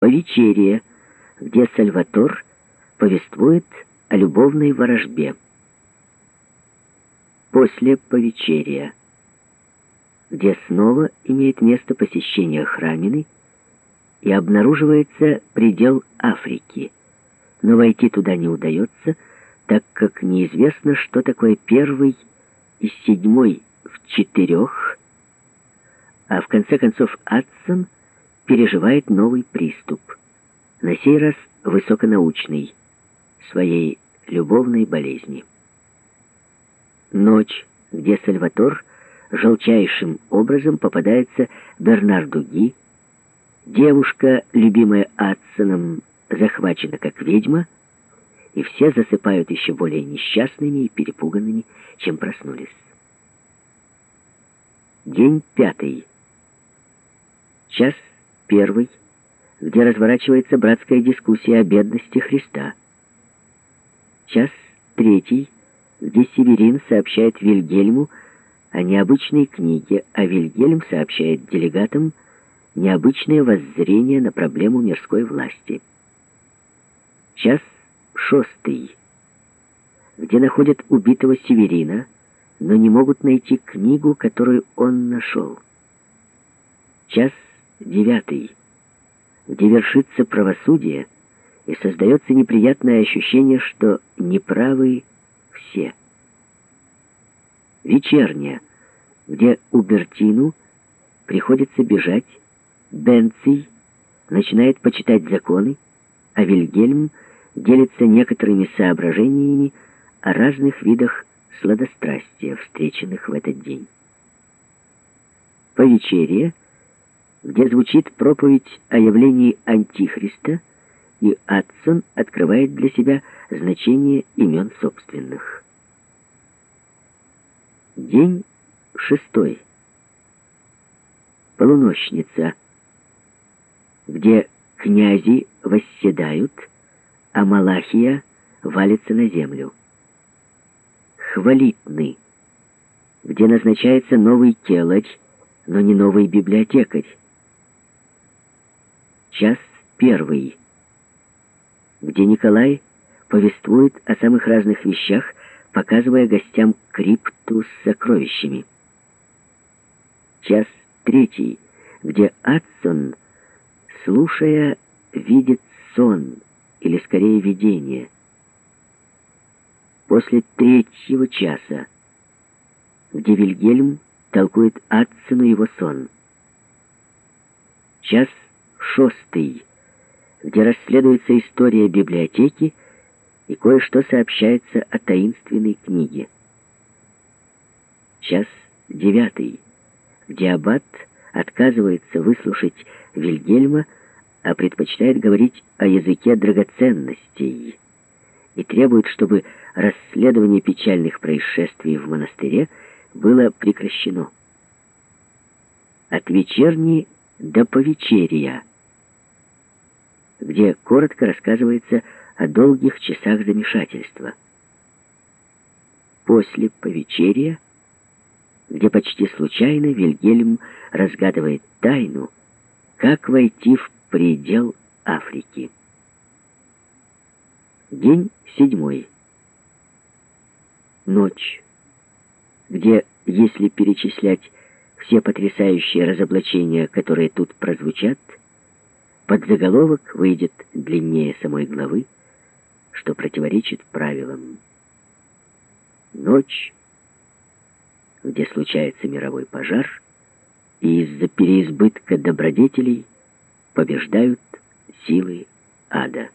Повечерие, где Сальватор повествует о любовной ворожбе. После повечерия, где снова имеет место посещение храмины и обнаруживается предел Африки, но войти туда не удается, так как неизвестно, что такое первый и седьмой в четырех, а в конце концов Адсон — переживает новый приступ, на сей раз высоконаучный, своей любовной болезни. Ночь, где Сальватор желчайшим образом попадается Бернарду Ги, девушка, любимая Адсоном, захвачена как ведьма, и все засыпают еще более несчастными и перепуганными, чем проснулись. День пятый. Час первый, где разворачивается братская дискуссия о бедности Христа. Час третий, где Северин сообщает Вильгельму о необычной книге, а Вильгельм сообщает делегатам необычное воззрение на проблему мирской власти. Час шестый, где находят убитого Северина, но не могут найти книгу, которую он нашел. Час девятый, где вершится правосудие, и создается неприятное ощущение, что неправы все. Вечерняя, где Убертину приходится бежать, Бенций начинает почитать законы, а Вильгельм делится некоторыми соображениями о разных видах сладострастия, встреченных в этот день. По вечере где звучит проповедь о явлении Антихриста, и Адсон открывает для себя значение имен собственных. День шестой. Полуночница, где князи восседают, а Малахия валится на землю. Хвалитный, где назначается новый келарь, но не новый библиотекарь. Час первый, где Николай повествует о самых разных вещах, показывая гостям крипту с сокровищами. Час третий, где Адсон, слушая, видит сон, или скорее видение. После третьего часа, где Вильгельм толкует Адсону его сон. Час шестый, где расследуется история библиотеки и кое-что сообщается о таинственной книге. Час девятый, где аббат отказывается выслушать Вильгельма, а предпочитает говорить о языке драгоценностей и требует, чтобы расследование печальных происшествий в монастыре было прекращено. От вечерней до повечерия где коротко рассказывается о долгих часах замешательства. После повечерия, где почти случайно Вильгельм разгадывает тайну, как войти в предел Африки. День седьмой. Ночь, где, если перечислять все потрясающие разоблачения, которые тут прозвучат, под заголовок выйдет длиннее самой главы, что противоречит правилам. Ночь, где случается мировой пожар, и из-за переизбытка добродетелей побеждают силы ада.